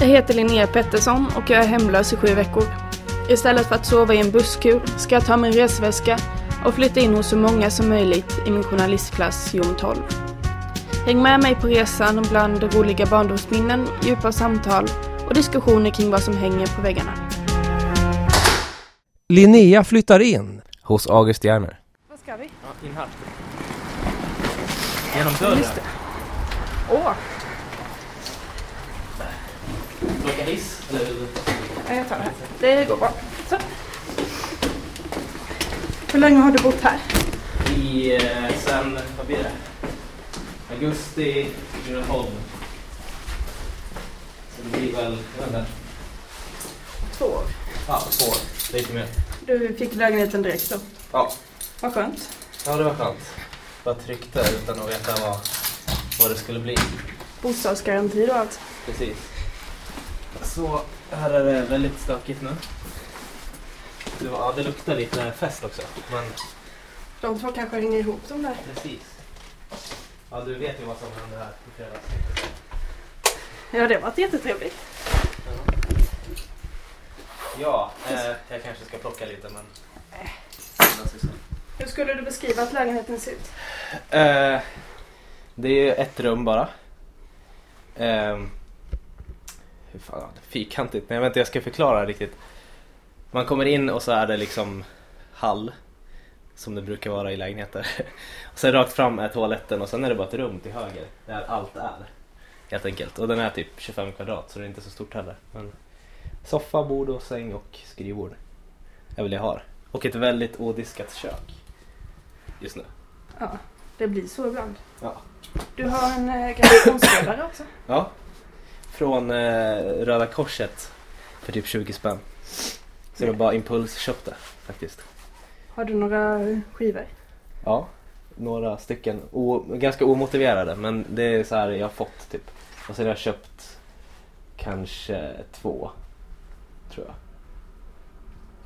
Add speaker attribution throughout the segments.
Speaker 1: Jag heter Linnea Pettersson och jag är hemlös i sju veckor. Istället för att sova i en busskur ska jag ta min resväska och flytta in hos så många som möjligt i min journalistklass Jom 12. Häng med mig på resan bland roliga barndomsminnen, djupa samtal och diskussioner kring vad som hänger på väggarna.
Speaker 2: Linnea flyttar in.
Speaker 3: Hos August Järner.
Speaker 1: Vad ska vi?
Speaker 3: Ja, in här. Genom dörren.
Speaker 1: Åh,
Speaker 3: Åka hiss? Eller?
Speaker 1: ja, jag tar det här. Det går bra. Så. Hur länge har du bott här?
Speaker 3: I, eh, sen, vad blir det? Augusti 2012. Så det blir väl, jag vet inte.
Speaker 1: Två år.
Speaker 3: Ja, två år. Lite mer.
Speaker 1: Du fick lägenheten direkt då.
Speaker 3: Ja.
Speaker 1: Vad skönt.
Speaker 3: Ja, det var skönt. Bara tryckte utan att veta vad, vad det skulle bli.
Speaker 1: Bostadsgaranti och allt.
Speaker 3: Precis. Så här är det väldigt stökigt nu. Det, var, det luktar lite fest också. Men
Speaker 1: De två kanske hänger ihop de där.
Speaker 3: precis. Ja, du vet ju vad som hände här i fredags.
Speaker 1: Ja, det varit jättetrevligt.
Speaker 3: Ja, eh, jag kanske ska plocka lite men...
Speaker 1: Hur skulle du beskriva att lägenheten ser ut?
Speaker 3: Eh, det är ett rum bara. Eh, hur fan, fyrkantigt. Vet inte, jag ska förklara riktigt. Man kommer in och så är det liksom hall. Som det brukar vara i lägenheter. Och sen rakt fram är toaletten och sen är det bara ett rum till höger. Där allt är. Helt enkelt. Och den är typ 25 kvadrat så det är inte så stort heller. Men soffa, bord och säng och skrivbord. är väl det jag har. Och ett väldigt odiskat kök. Just nu.
Speaker 1: Ja, det blir så ibland.
Speaker 3: Ja.
Speaker 1: Du har en eh, gravitationsspelare också.
Speaker 3: Ja. Från eh, Röda Korset för typ 20 spänn. Så jag bara impulsköpte faktiskt.
Speaker 1: Har du några skivor?
Speaker 3: Ja, några stycken. O, ganska omotiverade men det är så här jag har fått typ. Och sen har jag köpt kanske två, tror jag.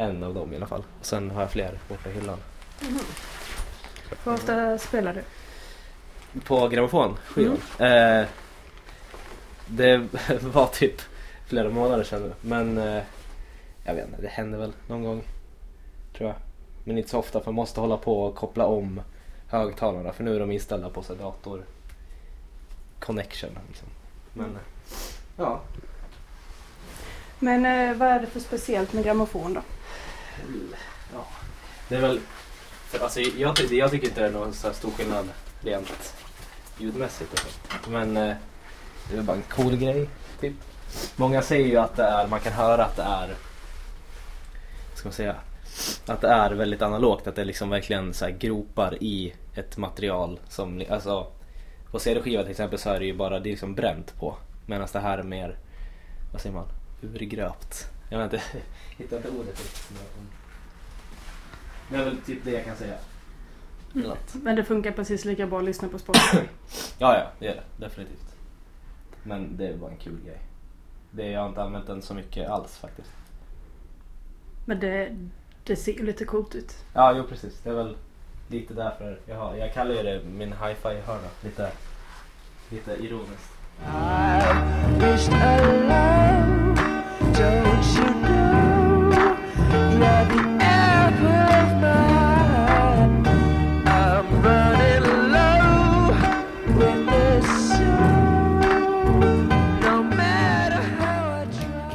Speaker 3: En av dem i alla fall. Och sen har jag fler borta i hyllan.
Speaker 1: Hur ofta spelar du?
Speaker 3: På grammofonskivan? Eh, det var typ flera månader sedan nu. Men eh, jag vet inte, det händer väl någon gång. Tror jag. Men inte så ofta för man måste hålla på och koppla om högtalarna. För nu är de inställda på här dator connection. Liksom. Men eh, ja,
Speaker 1: Men eh, vad är det för speciellt med grammofon då?
Speaker 3: ja. Det är väl, alltså, jag, jag tycker inte det är någon så här stor skillnad rent ljudmässigt. Men eh, det är bara en cool grej. Typ. Många säger ju att det är, man kan höra att det är, vad ska man säga, att det är väldigt analogt. Att det liksom verkligen så gropar i ett material som, alltså på CD-skiva till exempel så är det ju bara, det är liksom bränt på. Medan det här är mer, vad säger man, urgröpt. Jag vet inte, hittar inte ordet riktigt. Det är väl typ det jag kan säga. Något.
Speaker 1: Men det funkar precis lika bra att lyssna på Spotify.
Speaker 3: Ja, ja, det är det. Definitivt. Men det är bara en kul grej. Det, jag har inte använt den så mycket alls faktiskt.
Speaker 1: Men det, det ser ju lite coolt ut.
Speaker 3: Ja, jo precis. Det är väl lite därför jag har. Jag kallar ju det min hi-fi-hörna. Lite, lite ironiskt.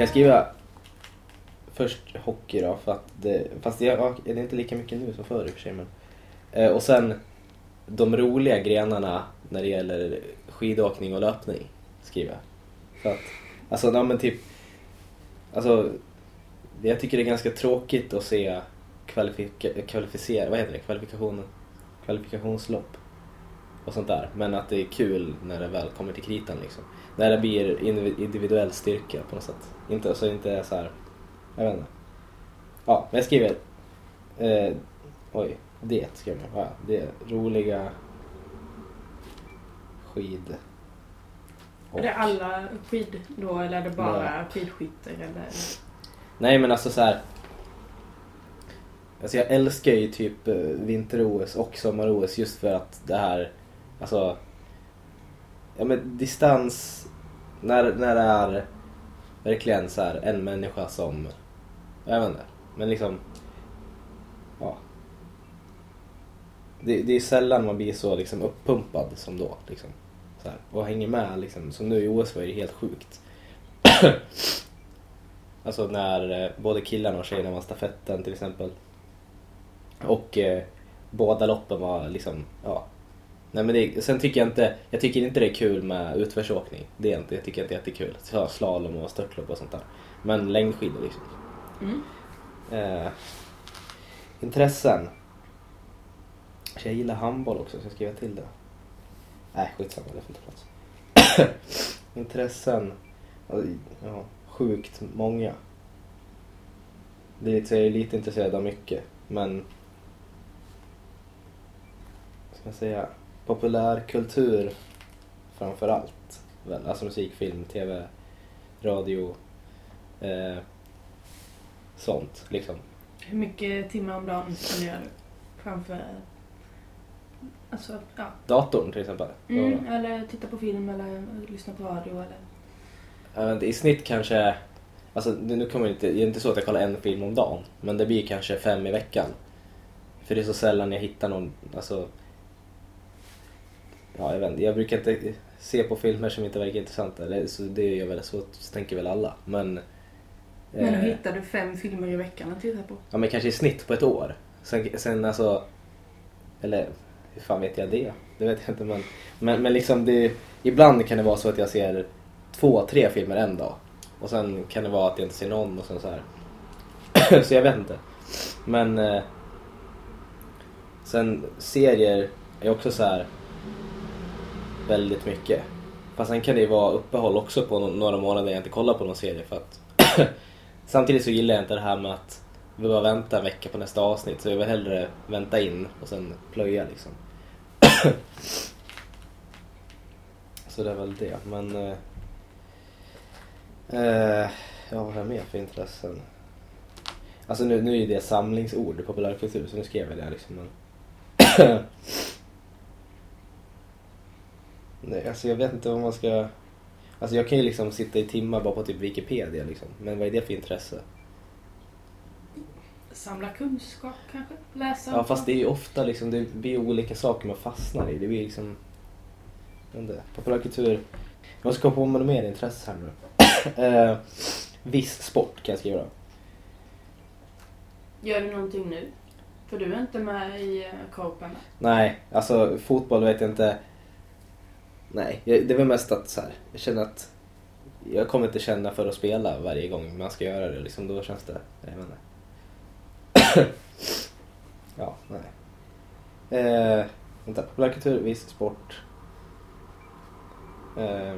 Speaker 3: Jag skriver först hockey då? För att det, fast det, ja, det är inte lika mycket nu som förr i och för sig. Men, eh, och sen de roliga grenarna när det gäller skidåkning och löpning skriver jag. För att, alltså, ja, men typ, alltså, jag tycker det är ganska tråkigt att se kvalifika, kvalificera, vad heter det, kvalifikationen, kvalifikationslopp och sånt där. Men att det är kul när det väl kommer till kritan liksom. När det blir indivi- individuell styrka på något sätt. Inte, så inte så här, jag vet inte. Ja, men jag skriver, eh, oj, det skrev jag. Ja, det roliga skid.
Speaker 1: Är det alla skid då eller är det bara
Speaker 3: Nej.
Speaker 1: skidskyttar eller?
Speaker 3: Nej men alltså så här. Alltså jag älskar ju typ eh, vinter-OS och sommar-OS just för att det här, alltså, ja men distans, när, när det är verkligen så här en människa som, jag vet inte, men liksom, ja. Det, det är sällan man blir så liksom uppumpad som då. Liksom. Så här, och hänger med liksom. Som nu i OS var det helt sjukt. alltså när eh, både killarna och tjejerna vann stafetten till exempel. Och eh, båda loppen var liksom, ja. Nej men det, sen tycker jag inte, jag tycker inte det är kul med utförsåkning. Det är inte, jag tycker inte det är jättekul. Så Slalom och störtlopp och sånt där. Men längdskidor liksom.
Speaker 1: Mm.
Speaker 3: Eh, intressen. Jag gillar handboll också så jag skriver till det. Nej skitsamma, det får inte plats. intressen. Ja, sjukt många. Det är lite, så jag är lite intresserad av mycket men ska jag säga populärkultur framför allt. Alltså musik, film, tv, radio, eh, sånt liksom.
Speaker 1: Hur mycket timmar om dagen spenderar du framför... Alltså, ja.
Speaker 3: Datorn till exempel.
Speaker 1: Mm, eller titta på film eller lyssna på radio eller...
Speaker 3: Jag vet inte, I snitt kanske, alltså nu kommer inte, det är inte så att jag kollar en film om dagen, men det blir kanske fem i veckan. För det är så sällan jag hittar någon, alltså, ja jag vet inte, jag brukar inte se på filmer som inte verkar intressanta, eller, så det gör väl så, tänker väl alla. Men,
Speaker 1: Men
Speaker 3: eh,
Speaker 1: hittar du fem filmer i veckan att titta på?
Speaker 3: ja men kanske i snitt på ett år. Sen, sen alltså, eller hur fan vet jag det? Det vet jag inte men, men, men liksom det, ibland kan det vara så att jag ser två, tre filmer en dag. Och sen kan det vara att jag inte ser någon och sen så här. så jag vet inte. Men eh, sen serier är också så här väldigt mycket. Fast sen kan det ju vara uppehåll också på några månader jag inte kollar på någon serie för att samtidigt så gillar jag inte det här med att vi bara vänta en vecka på nästa avsnitt så jag vill hellre vänta in och sen plöja liksom. så det är väl det. Men eh, eh, ja, vad har jag mer för intressen? Alltså nu, nu är ju det samlingsord i populärkultur så nu skrev jag det liksom. Men Nej, alltså jag vet inte vad man ska... Alltså jag kan ju liksom sitta i timmar bara på typ Wikipedia liksom. Men vad är det för intresse?
Speaker 1: Samla kunskap kanske? Läsa?
Speaker 3: Ja fast det är ju ofta liksom, det blir olika saker man fastnar i. Det blir liksom... Jag vet inte, populärkultur. Jag komma på med mer intresse här nu. eh, viss sport kan jag skriva då.
Speaker 1: Gör du någonting nu? För du är inte med i uh, Copen.
Speaker 3: Nej, alltså fotboll vet jag inte. Nej, det var mest att så här, jag känner att jag kommer inte känna för att spela varje gång man ska göra det. Liksom, då känns det, jag vet inte. ja, nej. Eh, vänta, populärkultur, viss sport. Eh,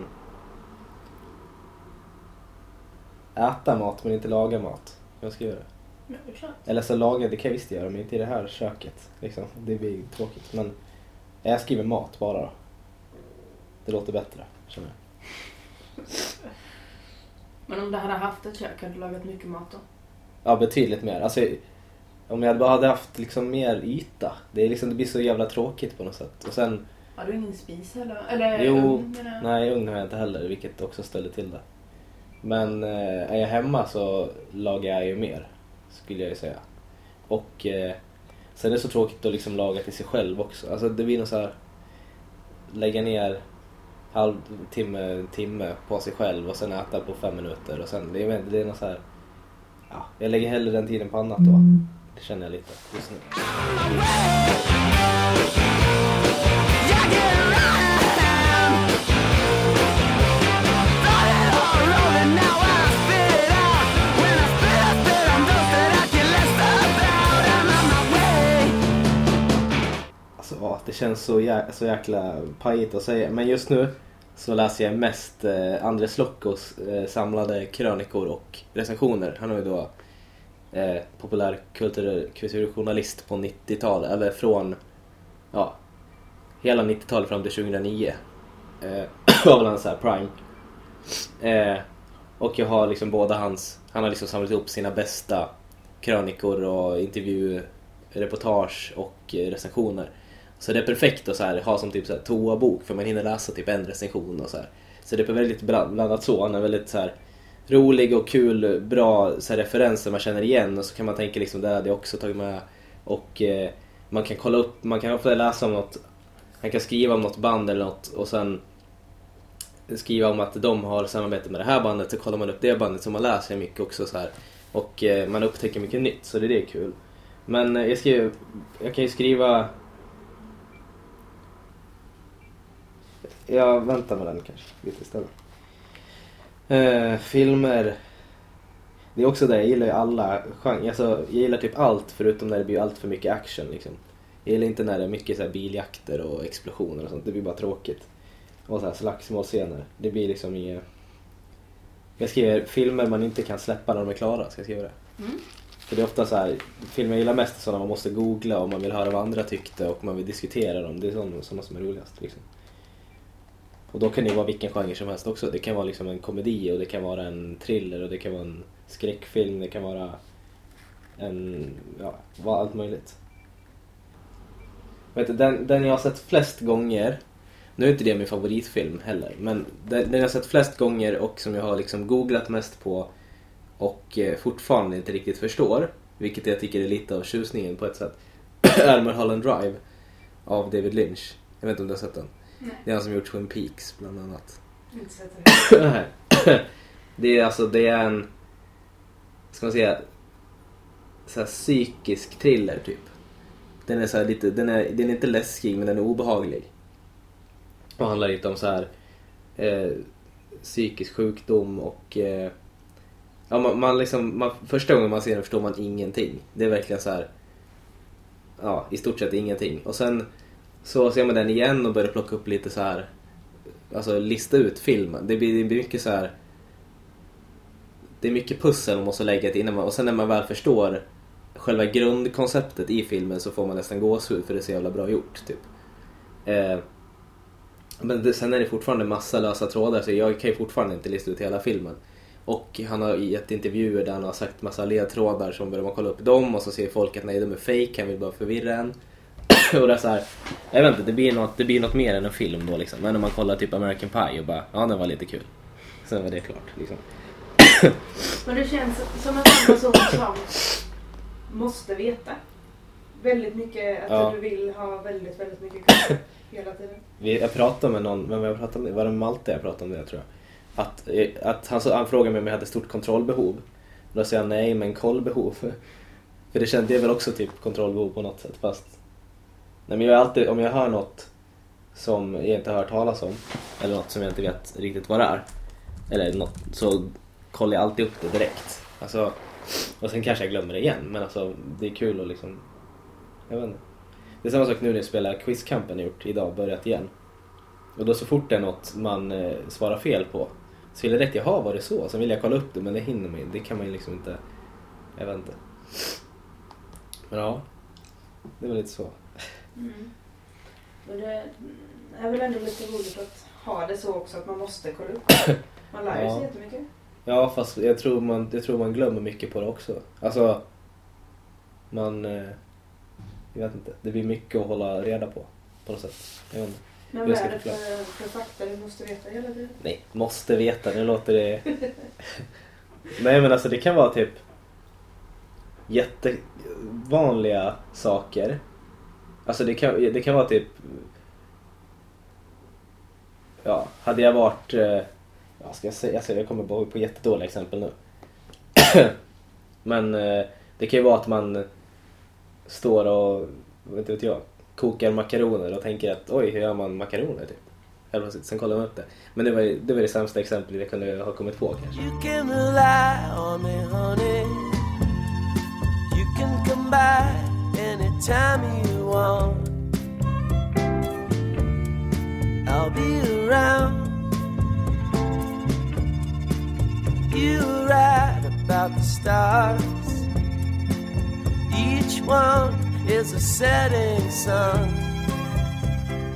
Speaker 3: äta mat men inte laga mat. Jag ska göra det.
Speaker 1: Är.
Speaker 3: Eller så laga, det kan jag visst göra men inte i det här köket. Liksom. Det blir tråkigt. Men jag skriver mat bara då. Det låter bättre, känner jag.
Speaker 1: Men om du hade haft ett kök, hade du lagat mycket mat då?
Speaker 3: Ja, betydligt mer. Alltså, om jag bara hade haft liksom mer yta. Det, är liksom, det blir så jävla tråkigt på något sätt. Och sen,
Speaker 1: Har du ingen spis eller? Eller
Speaker 3: Jo,
Speaker 1: ugn,
Speaker 3: nej ugn har jag inte heller, vilket också ställer till det. Men eh, är jag hemma så lagar jag ju mer, skulle jag ju säga. Och eh, sen är det så tråkigt att liksom laga till sig själv också. Alltså det blir nog så här lägga ner halvtimme, timme på sig själv och sen äta på fem minuter och sen, det är, det är något så här, ja, jag lägger hellre den tiden på annat då. Det känner jag lite just nu. Känns så, jä- så jäkla pajigt att säga. Men just nu så läser jag mest eh, Andres Lockos eh, samlade krönikor och recensioner. Han är ju då eh, populärkultur- kulturjournalist på 90-talet, eller från ja, hela 90-talet fram till 2009. Eh, var väl hans prime. Eh, och jag har liksom båda hans, han har liksom samlat ihop sina bästa krönikor och intervjureportage och eh, recensioner. Så det är perfekt att så här, ha som typ så här, toabok för man hinner läsa typ en recension och så här. Så det är väldigt bland- blandat så. Han är väldigt så här, rolig och kul, bra så här, referenser man känner igen och så kan man tänka liksom det hade jag också tagit med. Och eh, man kan kolla upp, man kan ofta läsa om något, man kan skriva om något band eller något och sen skriva om att de har samarbete med det här bandet så kollar man upp det bandet så man läser mycket också så här. Och eh, man upptäcker mycket nytt så det, det är kul. Men eh, jag, skriver, jag kan ju skriva... Jag väntar med den kanske lite istället. Eh, filmer. Det är också det, jag gillar ju alla genrer. Alltså, jag gillar typ allt förutom när det blir allt för mycket action liksom. Jag gillar inte när det är mycket så här biljakter och explosioner och sånt. Det blir bara tråkigt. Och så här slagsmålscener. Det blir liksom inget... Jag skriver filmer man inte kan släppa när de är klara. Ska jag skriva det? För det är ofta så här, filmer jag gillar mest är sådana man måste googla och man vill höra vad andra tyckte och man vill diskutera dem. Det är sådana, sådana som är roligast. Liksom. Och då kan det vara vilken genre som helst också. Det kan vara liksom en komedi och det kan vara en thriller och det kan vara en skräckfilm. Det kan vara en, ja, vad- allt möjligt. Vet du, den, den jag har sett flest gånger, nu är inte det min favoritfilm heller, men den, den jag har sett flest gånger och som jag har liksom googlat mest på och eh, fortfarande inte riktigt förstår, vilket jag tycker är lite av tjusningen på ett sätt, är Mulholland Drive av David Lynch. Jag vet inte om du har sett den?
Speaker 1: Nej.
Speaker 3: Det är han som gjort Twin Peaks bland annat.
Speaker 1: Inte sett det.
Speaker 3: Det är alltså, det är en, ska man säga, så här psykisk thriller typ. Den är så lite, den är, den är inte läskig men den är obehaglig. Och handlar lite om så här eh, psykisk sjukdom och eh, ja, man, man liksom, man, första gången man ser den förstår man ingenting. Det är verkligen så här ja, i stort sett ingenting. Och sen så ser man den igen och börjar plocka upp lite så här alltså lista ut filmen. Det blir, det blir mycket så här. Det är mycket pussel man måste lägga till innan man, och sen när man väl förstår själva grundkonceptet i filmen så får man nästan gåshud för det är så jävla bra gjort. Typ. Eh, men det, sen är det fortfarande massa lösa trådar så jag kan ju fortfarande inte lista ut hela filmen. Och han har gett intervjuer där han har sagt massa ledtrådar som börjar man kolla upp dem och så ser folk att nej de är fake, han vill bara förvirra en. och det är så här, jag vet inte, det blir, något, det blir något mer än en film då liksom. Men när man kollar typ American Pie och bara, ja den var lite kul. Sen var det klart liksom.
Speaker 1: Men det känns som en sån person som måste veta. Väldigt mycket, att
Speaker 3: Ja.
Speaker 1: du vill ha väldigt, väldigt mycket kunskap hela tiden.
Speaker 3: Vi, jag pratade med någon, men jag pratade med, var det Malte jag pratade om det tror jag? Att, eh, att han, så- han frågade mig om jag hade stort kontrollbehov. Då sa jag nej, men kollbehov. För det kände jag väl också typ kontrollbehov på något sätt fast... Nej men jag är alltid, om jag hör något som jag inte har hört talas om eller något som jag inte vet riktigt vad det är. Eller något, så kollar jag alltid upp det direkt. Alltså, och sen kanske jag glömmer det igen men alltså det är kul att liksom... Jag vet inte. Det är samma sak nu när jag spelar Quizkampen jag gjort idag, börjat igen. Och då så fort det är något man eh, svarar fel på så vill jag direkt, jaha var det så? Sen vill jag kolla upp det men det hinner man ju- det kan man ju liksom inte, jag vet inte. Men ja, det var lite så.
Speaker 1: Mm. Och det är väl ändå lite roligt att ha det så också att man måste kolla upp. Man lär ju
Speaker 3: Ja.
Speaker 1: sig jättemycket.
Speaker 3: Ja fast jag tror man, jag tror man glömmer mycket på det också. Alltså, man, eh, jag vet inte, det blir mycket att hålla reda på på något sätt. Jag vet inte.
Speaker 1: Men vad är det för, för fakta du måste veta hela tiden?
Speaker 3: Nej, måste veta. Nu låter det... Nej men alltså det kan vara typ jättevanliga saker. Alltså det kan, det kan vara typ... Ja, hade jag varit... eh, vad ska jag säga? Alltså jag kommer bara på jättedåliga exempel nu. men eh, det kan ju vara att man står och, vad vet jag, kokar makaroner och tänker att oj, hur gör man makaroner typ? Plötsligt. Sen kollar man upp det. Men det var, det var det sämsta exemplet jag kunde ha kommit på kanske.
Speaker 4: You can rely on me, honey. You can come back anytime you want. I'll be around. You right about the stars. Each one is a setting sun.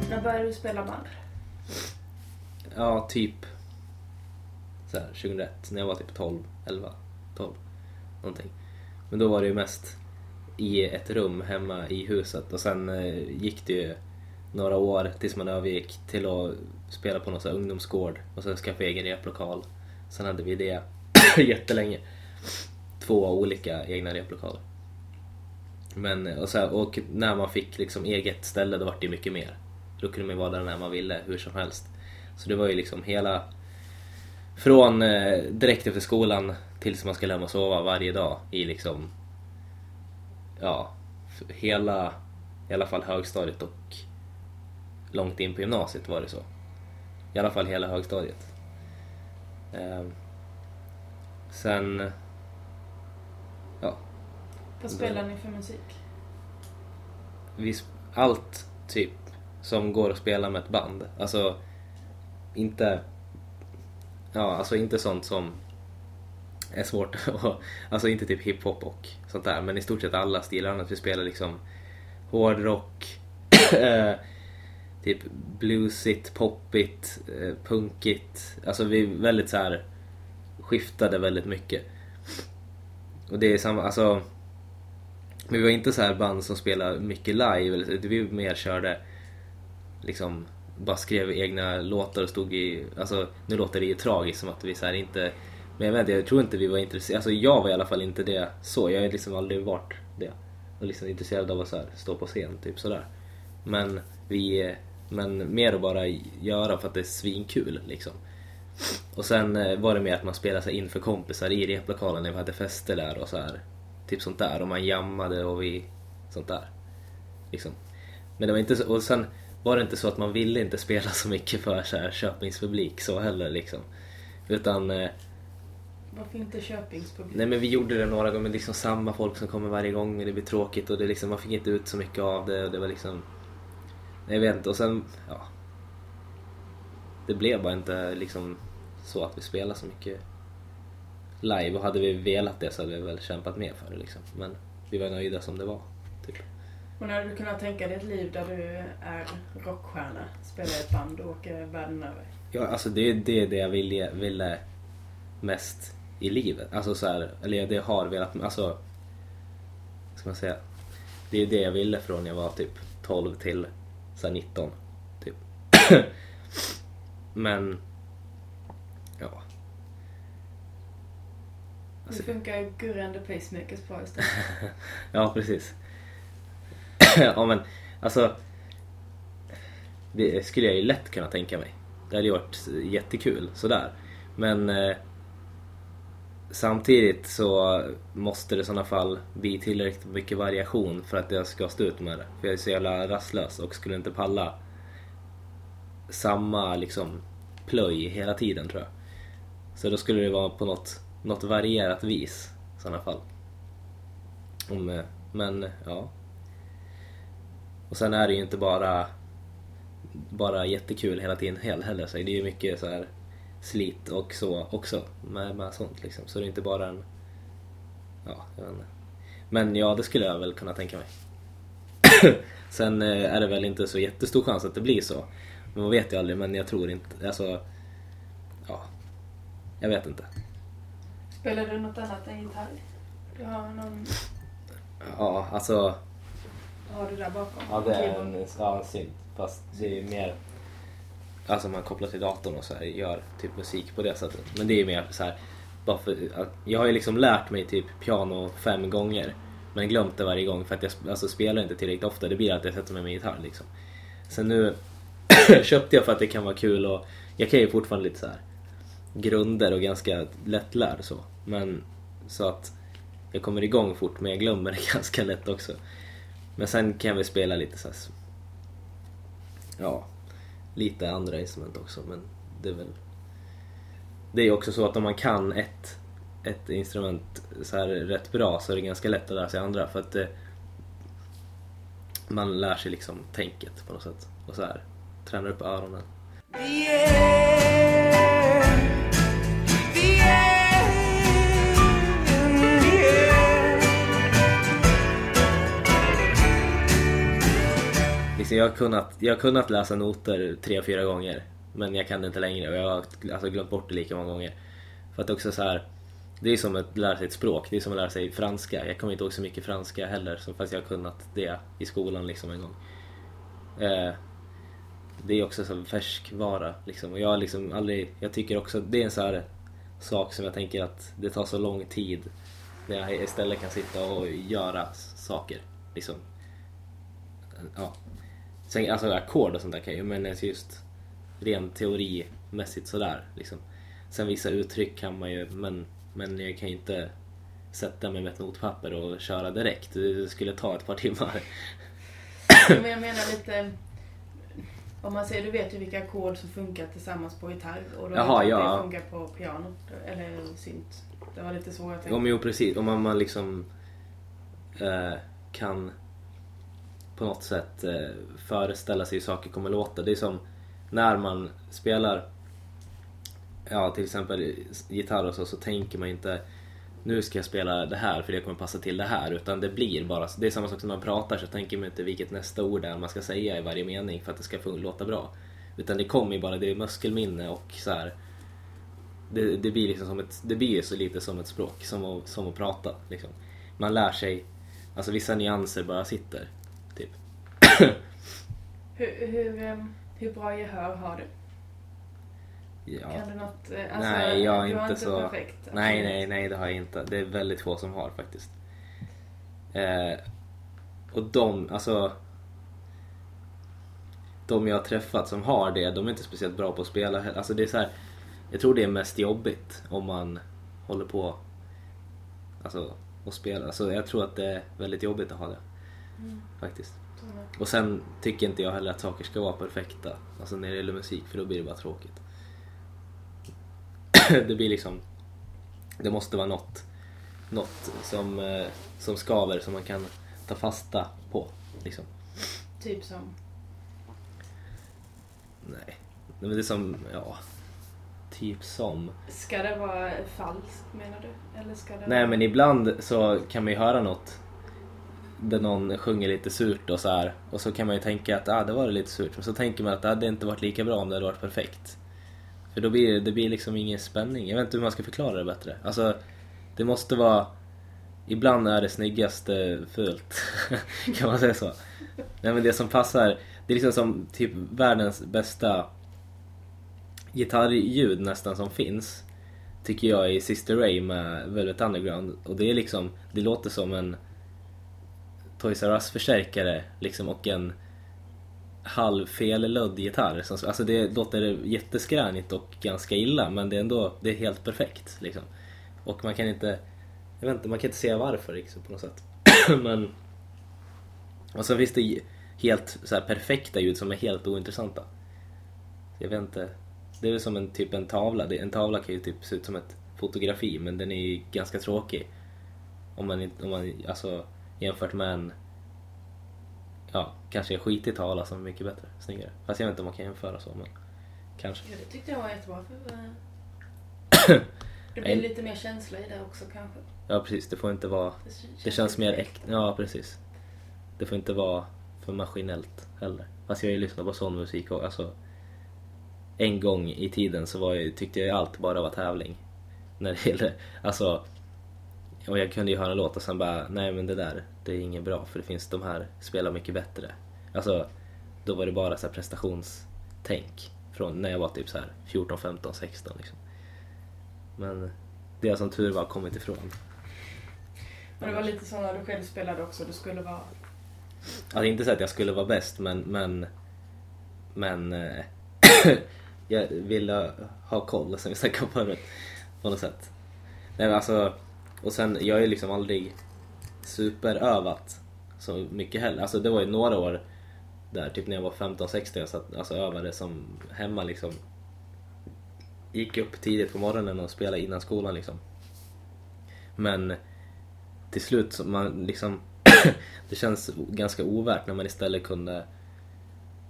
Speaker 1: När började du spela band?
Speaker 3: Ja, typ så här, 2001 när jag var typ 12, 11, 12 någonting. Men då var det ju mest i ett rum hemma i huset och sen eh, gick det ju några år tills man övergick till att spela på någon sån ungdomsgård och sen skaffa egen replokal. Sen hade vi det jättelänge. Två olika egna replokaler. Men eh, och, så här, och när man fick liksom eget ställe då var det ju mycket mer. Då kunde man vara där när man ville, hur som helst. Så det var ju liksom hela... Från eh, direkt efter skolan tills man skulle hem och sova varje dag i liksom... Ja, hela... I alla fall högstadiet och långt in på gymnasiet var det så. I alla fall hela högstadiet. Eh, sen... Ja,
Speaker 1: Vad spelar ni för musik?
Speaker 3: vi, allt typ som går att spela med ett band. Alltså inte Ja, alltså inte sånt som är svårt att, Alltså inte typ hiphop och sånt där men i stort sett alla stilar Annars Vi spelar liksom hårdrock eh, typ bluesigt, poppigt, eh, punkigt. Alltså vi är väldigt så här skiftade väldigt mycket. Och det är samma, alltså men vi var inte så här band som spelade mycket live, vi mer körde liksom bara skrev egna låtar och stod i, alltså nu låter det ju tragiskt som att vi så här inte men jag vet inte, jag tror inte vi var intresserade, alltså jag var i alla fall inte det så, jag har liksom aldrig varit det. Och liksom intresserad av att så här, stå på scen, typ sådär. Men vi, men mer att bara göra för att det är svinkul liksom. Och sen eh, var det mer att man spelade sig in för kompisar i replokalen när vi hade fester där och så här. Typ sånt där och man jammade och vi sånt där. Liksom. Men det var inte så, och sen var det inte så att man ville inte spela så mycket för så här Köpingspublik så heller liksom. Utan eh,
Speaker 1: varför inte Köpingspublik?
Speaker 3: Nej men vi gjorde det några gånger, men liksom samma folk som kommer varje gång och det blir tråkigt och det liksom, man fick inte ut så mycket av det och det var liksom... Nej, jag vet inte och sen, ja. Det blev bara inte liksom så att vi spelade så mycket live och hade vi velat det så hade vi väl kämpat mer för det liksom. Men vi var nöjda som det var. Typ.
Speaker 1: Men hade du kunnat tänka dig ett liv där du är rockstjärna, spelar i ett band och åker världen över?
Speaker 3: Ja, alltså det, det är det jag ville, ville mest i livet. Alltså så här, eller det har velat, alltså... Ska man säga? Det är det jag ville från jag var typ 12 till så här 19. Typ. Men... Ja. Alltså-
Speaker 1: Det funkar gurrande pacemakers bra istället.
Speaker 3: ja, precis. ja, men alltså. Det skulle jag ju lätt kunna tänka mig. Det hade ju varit jättekul sådär. Men eh, samtidigt så måste det i sådana fall bli tillräckligt mycket variation för att jag ska stå ut med det. För jag är så jävla rastlös och skulle inte palla samma liksom plöj hela tiden tror jag. Så då skulle det vara på något, något varierat vis i sådana fall. Om, men ja. Och sen är det ju inte bara bara jättekul hela tiden heller. Så det är ju mycket så här slit och så också med, med sånt liksom. Så det är inte bara en... Ja, jag vet inte. Men ja, det skulle jag väl kunna tänka mig. Sen eh, är det väl inte så jättestor chans att det blir så. Men man vet ju aldrig, men jag tror inte... Alltså... Ja. Jag vet inte.
Speaker 1: Spelar du något annat än gitarr? Du har någon...
Speaker 3: Ja, alltså...
Speaker 1: Vad har du där bakom?
Speaker 3: Ja, det är en, ja, en synt. Fast det är mer... Alltså man kopplar till datorn och så här, gör typ musik på det sättet. Men det är mer så här... Bara för, att- jag har ju liksom lärt mig typ piano fem gånger. Men glömt det varje gång för att jag alltså, spelar inte tillräckligt ofta. Det blir att jag sätter mig med gitarr liksom. Sen nu köpte jag för att det kan vara kul och jag kan ju fortfarande lite så här grunder och ganska lättlärd så. Men så att jag kommer igång fort men jag glömmer det ganska lätt också. Men sen kan jag väl spela lite så här, ja, lite andra instrument också men det är väl det är ju också så att om man kan ett, ett instrument så här rätt bra så är det ganska lätt att lära sig andra för att eh, man lär sig liksom tänket på något sätt och så här tränar upp öronen.
Speaker 4: Yeah.
Speaker 3: Alltså jag, har kunnat, jag har kunnat läsa noter tre, fyra gånger men jag kan det inte längre och jag har alltså glömt bort det lika många gånger. För att också så här, det är som att lära sig ett språk, det är som att lära sig franska. Jag kommer inte ihåg så mycket franska heller så fast jag har kunnat det i skolan liksom en gång. Eh, det är också som färskvara liksom och jag har liksom aldrig, jag tycker också det är en så här sak som jag tänker att det tar så lång tid när jag istället kan sitta och göra saker. Liksom. Ja. Sen, alltså ackord och sånt där kan ju, men alltså just rent teorimässigt sådär. Liksom. Sen vissa uttryck kan man ju, men, men jag kan ju inte sätta mig med ett notpapper och köra direkt. Det skulle ta ett par timmar.
Speaker 1: Men jag menar lite... Om man säger, du vet ju vilka ackord som funkar tillsammans på gitarr och då
Speaker 3: Jaha,
Speaker 1: vet
Speaker 3: ja.
Speaker 1: att det funkar på piano. Eller synt. Det var lite så jag tänkte.
Speaker 3: Men jo precis, om man, man liksom eh, kan på något sätt eh, föreställa sig hur saker kommer låta. Det är som när man spelar ja, till exempel gitarr och så, så tänker man ju inte nu ska jag spela det här för det kommer passa till det här utan det blir bara Det är samma sak som när man pratar så tänker man inte vilket nästa ord är man ska säga i varje mening för att det ska låta bra. Utan det kommer ju bara, det är muskelminne och så här. Det, det blir liksom som ett, det blir ju så lite som ett språk, som att, som att prata. Liksom. Man lär sig, alltså vissa nyanser bara sitter.
Speaker 1: Hur, hur, ehm, hur bra gehör har du?
Speaker 3: Ja.
Speaker 1: Kan du något? eh, Alltså,
Speaker 3: nej, jag är
Speaker 1: har
Speaker 3: inte så...
Speaker 1: perfekt.
Speaker 3: nej, nej, nej, det har jag inte. Det är väldigt få som har faktiskt. Eh, och de, alltså... De jag har träffat som har det, de är inte speciellt bra på att spela heller. Alltså det är så här, Jag tror det är mest jobbigt om man håller på alltså, och spelar. Alltså jag tror att det är väldigt jobbigt att ha det. Faktiskt. Och sen tycker inte jag heller att saker ska vara perfekta. Alltså när det gäller musik, för då blir det bara tråkigt. det blir liksom... Det måste vara något, något som, eh, som skaver som man kan ta fasta på. Liksom.
Speaker 1: Typ som...
Speaker 3: Nej. Nej, men det är som, ja... Typ som...
Speaker 1: Ska det vara falskt menar du? Eller ska det
Speaker 3: Nej
Speaker 1: vara...
Speaker 3: men ibland så kan man ju höra något där någon sjunger lite surt och så här och så kan man ju tänka att ah, det var lite surt men så tänker man att ah, det hade inte varit lika bra om det hade varit perfekt. För då blir det, det blir liksom ingen spänning. Jag vet inte hur man ska förklara det bättre. Alltså det måste vara Ibland är det snyggaste fult. kan man säga så? Nej men det som passar Det är liksom som typ världens bästa gitarrljud nästan som finns tycker jag i Sister Ray med Velvet Underground och det är liksom det låter som en Toys R Us förstärkare liksom och en halv fellödd gitarr. Alltså det låter jätteskränigt och ganska illa men det är ändå det är helt perfekt liksom. Och man kan inte jag vet inte, man kan inte säga varför liksom, på något sätt. men och sen finns det helt så här, perfekta ljud som är helt ointressanta. Jag vet inte. Det är väl som en typ en tavla. En tavla kan ju typ se ut som ett fotografi men den är ju ganska tråkig. Om man, inte- om man alltså jämfört med en ja, kanske skitig tavla som är mycket bättre, snyggare. Fast jag vet inte om man kan jämföra så men kanske.
Speaker 1: Ja, det tyckte jag var jättebra för... eh, Det blir lite mer känsla i det också kanske.
Speaker 3: Ja precis, det får inte vara Det känns mer äkta. Ja, precis. Det får inte vara för maskinellt heller. Fast jag har ju lyssnat på sån musik och alltså en gång i tiden så var jag, tyckte jag allt bara var tävling. När det gällde, alltså och jag kunde ju höra en låt och sen bara, nej men det där, det är inget bra för det finns de här spelar mycket bättre. Alltså, då var det bara så här prestationstänk från när jag var typ så här 14, 15, 16 liksom. Men det har som tur var kommit ifrån.
Speaker 1: Men det var lite så när du själv spelade också. Du skulle vara...
Speaker 3: Alltså inte så att jag skulle vara bäst men men men eh, jag ville ha koll som vi snackade om förut på något sätt. Nej men alltså och sen jag har ju liksom aldrig superövat så mycket heller. Alltså det var ju några år där typ när jag var 15-16 jag satt alltså övade som hemma liksom. Gick upp tidigt på morgonen och spelade innan skolan liksom. Men till slut så man liksom det känns ganska ovärt när man istället kunde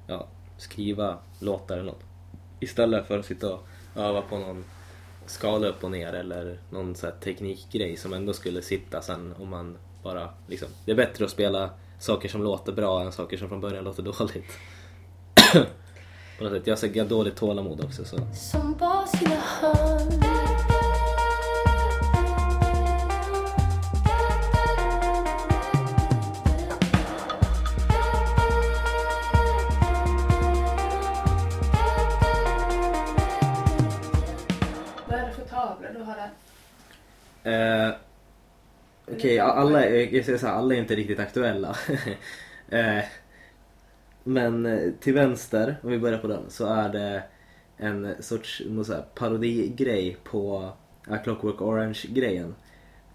Speaker 3: ja, skriva låtar eller något. Istället för att sitta och öva på någon skala upp och ner eller någon så här teknikgrej som ändå skulle sitta sen om man bara liksom. Det är bättre att spela saker som låter bra än saker som från början låter dåligt. på något sätt. Jag har så jag har dåligt tålamod också så. Eh, Okej, alla, är- jag säger så här, alla är inte riktigt aktuella. eh, men eh, till vänster, om vi börjar på den, så är det en sorts så här parodigrej på A Clockwork Orange-grejen.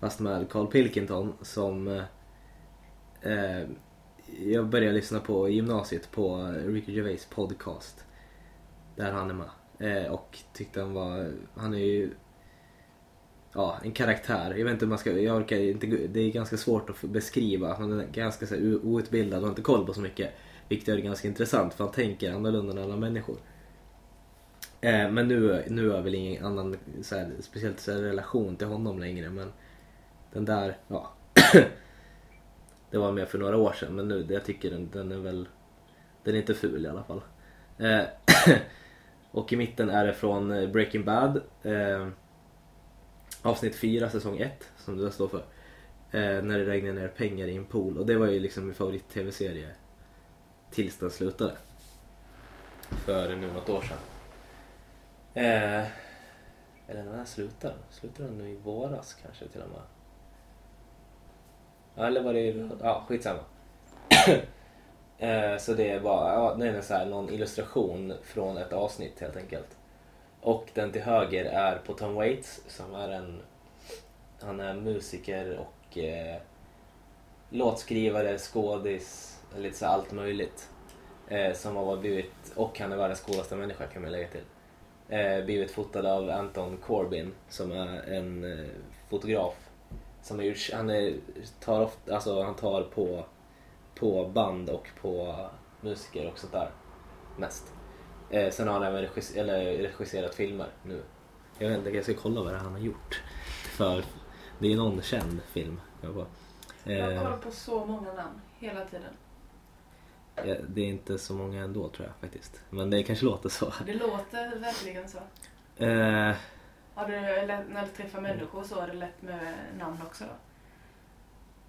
Speaker 3: Fast med Carl Pilkington som eh, eh jag började lyssna på i gymnasiet på Ricky Gervais podcast. Där han är med. Eh, och tyckte han var, han är ju ja, en karaktär. Jag vet inte hur man ska, jag orkar inte, det är ganska svårt att beskriva. Han är ganska så här, outbildad och har inte koll på så mycket. Vilket gör det ganska intressant för han tänker annorlunda än alla människor. Eh, men nu, nu har jag väl ingen annan så här, speciellt så här, relation till honom längre. Men den där, ja. det var med för några år sedan men nu, jag tycker den, den är väl, den är inte ful i alla fall. Eh, och i mitten är det från eh, Breaking Bad. Eh, avsnitt 4 säsong 1 som det där står för. Eh, när det regnar ner pengar i en pool och det var ju liksom min favorit tv-serie tills den slutade. För nu något år sedan. Eh, eller när slutade den? Slutade den nu i våras kanske till och med? Ja, eller var det i... Ja, skitsamma. eh, så det är bara ja, det är så här, någon illustration från ett avsnitt helt enkelt. Och den till höger är på Tom Waits som är en... Han är musiker och eh, låtskrivare, skådis, lite så allt möjligt. Eh, som har blivit, och han är världens coolaste människa kan man lägga till. Eh, blivit fotad av Anton Corbin som är en eh, fotograf. Som har gjort, han är, tar ofta, alltså han tar på, på band och på musiker och sånt där. Mest. Eh, sen har han även regis- eller regisserat filmer nu. Jag vet inte, jag ska kolla vad det är han har gjort. För det är någon känd film. Jag bara.
Speaker 1: Jag
Speaker 3: Eh,
Speaker 1: kollar på så många namn hela tiden.
Speaker 3: det är inte så många ändå tror jag faktiskt. Men det kanske låter så.
Speaker 1: Det låter verkligen så.
Speaker 3: Eh,
Speaker 1: Har du lätt, när du träffar människor så är det lätt med namn också då?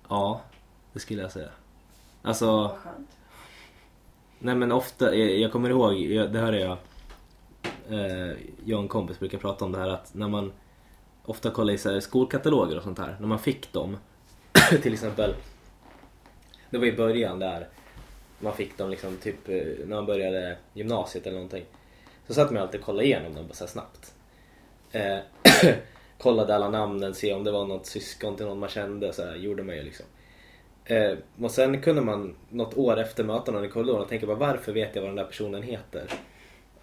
Speaker 3: ja, det skulle jag säga. Alltså,
Speaker 1: Vad skönt
Speaker 3: nej men ofta, jag, jag kommer ihåg, jag, det hörde jag, eh, jag och en kompis brukar prata om det här att när man ofta kollar i så här skolkataloger och sånt här, när man fick dem, till exempel, det var i början där man fick dem liksom typ eh, när man började gymnasiet eller någonting. Så satt man alltid och kollade igenom dem bara så här snabbt. Eh, kollade alla namnen, se om det var något syskon till någon man kände, så här, gjorde man ju liksom. Eh, och sen kunde man något år efter mötena i korridoren tänka bara varför vet jag vad den där personen heter?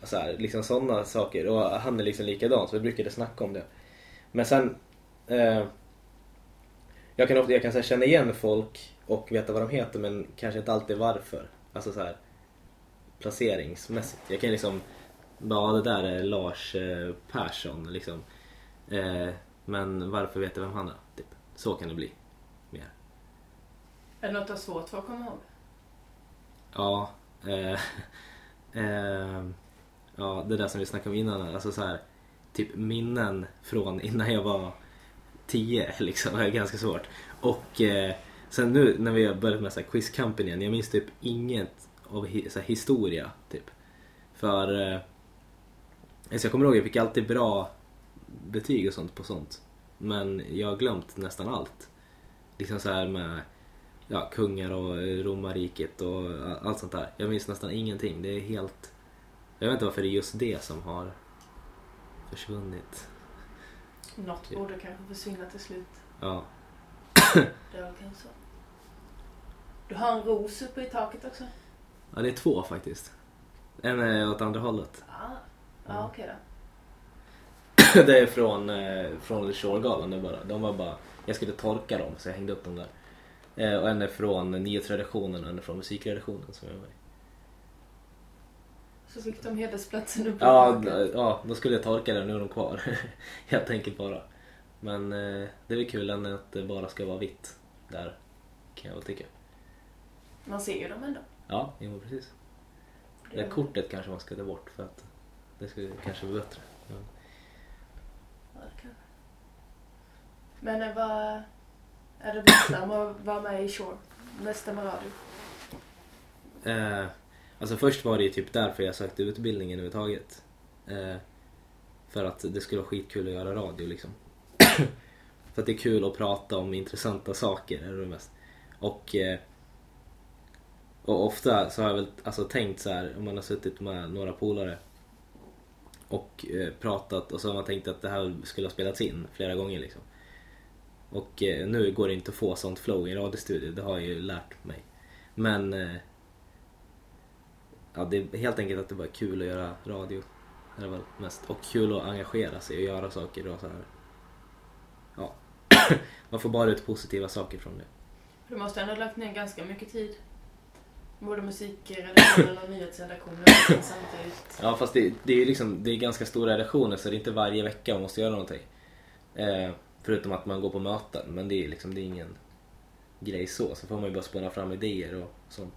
Speaker 3: Så här, liksom sådana saker. Och han är liksom likadan så vi brukade snacka om det. Men sen... Eh, jag kan, ofta, jag kan så här, känna igen folk och veta vad de heter men kanske inte alltid varför. Alltså så här placeringsmässigt. Jag kan liksom bara, det där är Lars eh, Persson liksom. Eh, men varför vet jag vem han är? Typ. Så kan det bli.
Speaker 1: Är det något du har svårt för att komma ihåg?
Speaker 3: Ja. Eh, eh, ja, det där som vi snackade om innan. Alltså så här, typ minnen från innan jag var 10 liksom. är ganska svårt. Och eh, sen nu när vi har börjat med så här quizkampen igen. Jag minns typ inget av hi- så här, historia. Typ. För eh, alltså jag kommer ihåg jag fick alltid bra betyg och sånt på sånt. Men jag har glömt nästan allt. Liksom så här med ja, kungar och eh, romarriket och allt sånt där. Jag minns nästan ingenting. Det är helt... Jag vet inte varför det är just det som har försvunnit.
Speaker 1: Något borde kanske försvinna till slut.
Speaker 3: Ja.
Speaker 1: Det väl kanske så. Du har en ros uppe i taket också?
Speaker 3: ja, det är två faktiskt. En är åt andra hållet.
Speaker 1: Ah. Ja, okej då.
Speaker 3: det är från, eh, från Shoregalan nu bara. De var bara... Jag skulle torka dem så jag hängde upp dem där. Eh, och en är från nyhetsredaktionen och en är från musikredaktionen som jag var i.
Speaker 1: Så fick de hedersplatsen uppe
Speaker 3: Ja, ja, då skulle jag torka den, nu är de kvar. Helt enkelt bara. Men eh, det är väl kul än att det bara ska vara vitt där. Kan jag väl tycka.
Speaker 1: Man ser ju dem ändå.
Speaker 3: Ja, jo precis. Det där kortet kanske man ska ta bort för att det skulle kanske vara bättre. Ja.
Speaker 1: Ja, det kan. Men eh, vad är det bästa med att vara med i Shore? Nästa med radio?
Speaker 3: Eh, alltså först var det ju typ därför jag sökte utbildningen överhuvudtaget. Eh, För att det skulle vara skitkul att göra radio liksom. för att det är kul att prata om intressanta saker är det mest. Och, eh, och ofta så har jag väl alltså, tänkt så här om man har suttit med några polare och eh, pratat och så har man tänkt att det här skulle ha spelats in flera gånger liksom. Och eh, nu går det inte att få sånt flow i en radiostudio, det har jag ju lärt mig. Men eh, ja, det är helt enkelt att det bara är kul att göra radio. Det är väl mest. Och kul att engagera sig och göra saker och så här. Ja. Man får bara ut positiva saker från det.
Speaker 1: Du måste ändå ha lagt ner ganska mycket tid. Både musikredaktionen och nyhetsredaktionen samtidigt.
Speaker 3: Ja fast det, det är ju liksom, det är ganska stora redaktioner så det är inte varje vecka man måste göra någonting. Eh, förutom att man går på möten men det är liksom, det är ingen grej så. Så får man ju bara spåna fram idéer och sånt.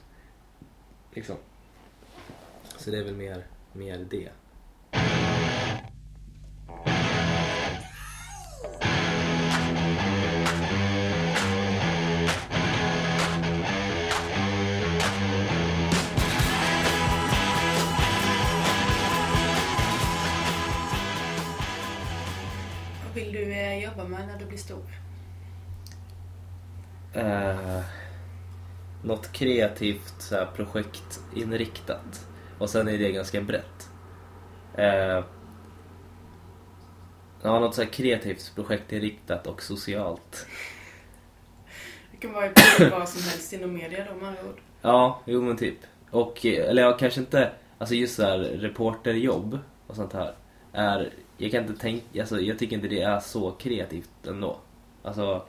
Speaker 3: Liksom. Så det är väl mer, mer det. Något kreativt så här, projektinriktat. Och sen är det ganska brett. Eh, ja, något så här kreativt projektinriktat och socialt.
Speaker 1: Det kan vara vad som helst inom media då med ord.
Speaker 3: Ja, jo men typ. Och, eh, eller jag kanske inte, alltså just så här reporterjobb och sånt här. Är, jag kan inte tänka, alltså jag tycker inte det är så kreativt ändå. Alltså,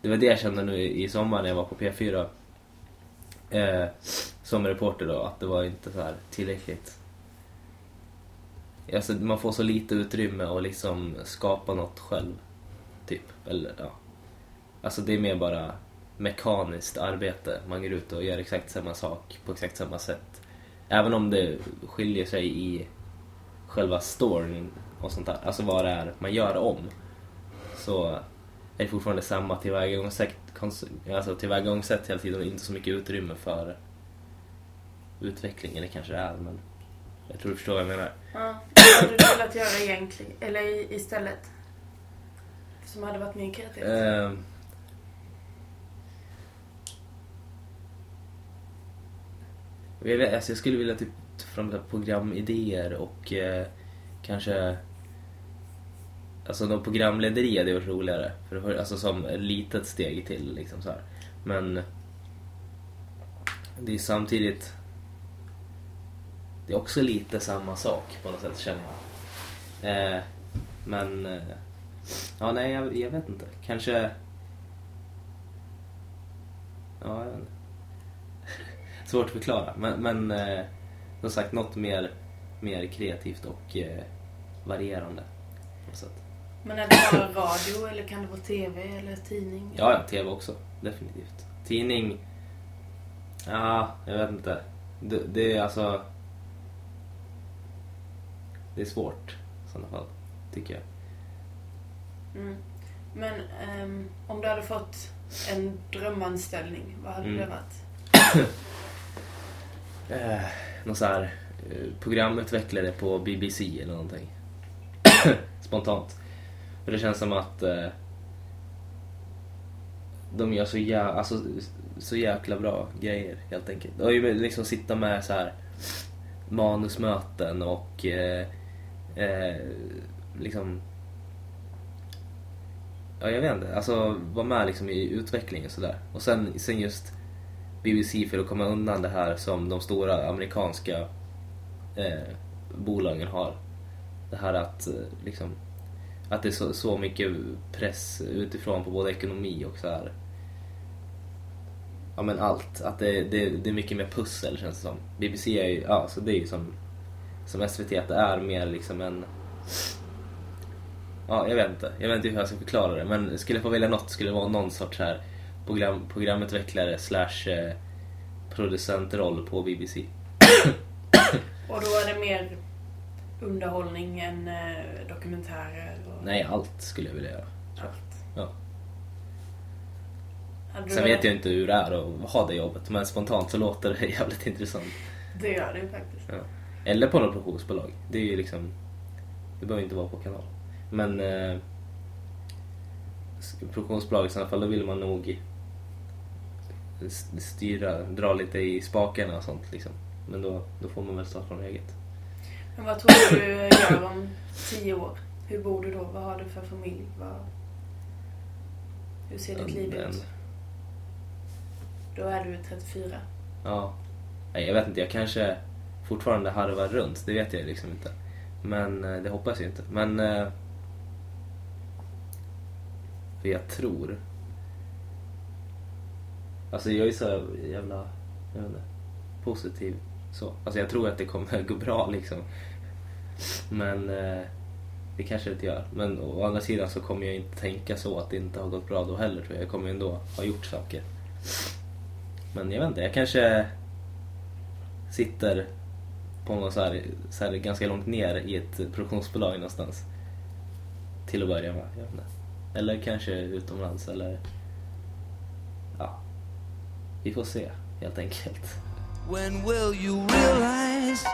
Speaker 3: det var det jag kände nu i sommar när jag var på P4. Eh, som reporter då, att det var inte så här tillräckligt. Alltså, man får så lite utrymme att liksom skapa något själv. Typ, eller ja. Alltså det är mer bara mekaniskt arbete. Man går ut och gör exakt samma sak på exakt samma sätt. Även om det skiljer sig i själva storyn och sånt där. Alltså vad det är man gör om. Så är det fortfarande samma tillvägagångssätt, alltså tillvägagångssätt hela tiden och inte så mycket utrymme för utveckling. Eller kanske det är, men jag tror du förstår vad jag menar.
Speaker 1: Ja. Vad hade du velat göra egentligen? Eller istället? Som hade varit mer kreativt?
Speaker 3: Eh, jag, vet, alltså jag skulle vilja typ ta fram programidéer och eh, kanske Alltså något programlederi hade varit roligare. För det var, alltså som ett litet steg till liksom så här. Men det är samtidigt Det är också lite samma sak på något sätt känner jag. Eh, men eh, Ja, nej, jag, jag vet inte. Kanske... Ja, jag vet inte. Svårt att förklara. Men, men eh, som sagt, något mer, mer kreativt och eh, varierande. På något sätt.
Speaker 1: Men är det bara radio eller kan det vara TV eller tidning?
Speaker 3: Ja, ja, tv också. Definitivt. Tidning... Ja, jag vet inte. Det, det är alltså... Det är svårt i sådana fall, tycker jag.
Speaker 1: Mm. Men ehm, om du hade fått en drömanställning, vad hade
Speaker 3: Mm.
Speaker 1: det varit?
Speaker 3: eh, någon så här eh, programutvecklare på BBC eller någonting. Spontant. För det känns som att eh, de gör så, jä alltså, så jäkla bra grejer helt enkelt. Och liksom sitta med så här manusmöten och eh, eh, liksom Ja, jag vet inte. Alltså vara med liksom i utvecklingen och sådär. Och sen, sen just BBC för att komma undan det här som de stora amerikanska eh, bolagen har. Det här att eh, liksom att det är så, så mycket press utifrån på både ekonomi och så här. Ja men allt. Att det, det, det är mycket mer pussel känns det som. BBC är ju, ja så det är ju som, som SVT att det är mer liksom en Ja, jag vet inte. Jag vet inte hur jag ska förklara det. Men skulle jag få välja något skulle det vara någon sorts här program, programutvecklare slash eh, producentroll på BBC.
Speaker 1: Och då är det mer underhållning än eh, dokumentärer?
Speaker 3: Nej, allt skulle jag vilja göra.
Speaker 1: allt.
Speaker 3: Ja. Sen vet jag inte hur det är att ha det jobbet, men spontant så låter det jävligt intressant.
Speaker 1: Det gör det ju faktiskt.
Speaker 3: Ja. Eller på något produktionsbolag. Det är ju liksom Det behöver inte vara på kanal. Men eh, produktionsbolag i sådana fall, då vill man nog styra, dra lite i spakarna och sånt liksom. Men då, då får man väl starta något eget.
Speaker 1: Men vad tror du gör om tio år? Hur bor du då? Vad har du för familj? Vad... Hur ser ditt liv ut? Då är du 34.
Speaker 3: Ja. Nej, jag vet inte, jag kanske fortfarande harvar runt, det vet jag liksom inte. Men eh, det hoppas jag inte. Men... eh, För jag tror... Alltså jag är så jävla, jag vet inte, positiv så. Alltså jag tror att det kommer gå bra liksom. Men eh, det kanske det inte gör. Men å andra sidan så kommer jag inte tänka så att det inte har gått bra då heller tror jag. Jag kommer ändå ha gjort saker. Men jag vet inte, jag kanske sitter på någon så här, så här ganska långt ner i ett produktionsbolag någonstans. Till att börja med. Jag vet inte. Eller kanske utomlands eller... Ja. Vi får se helt enkelt.
Speaker 4: When will you realize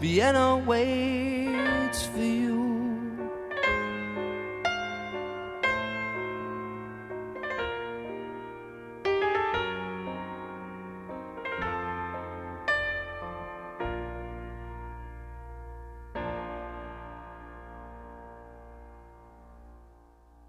Speaker 4: Vienna it's for you.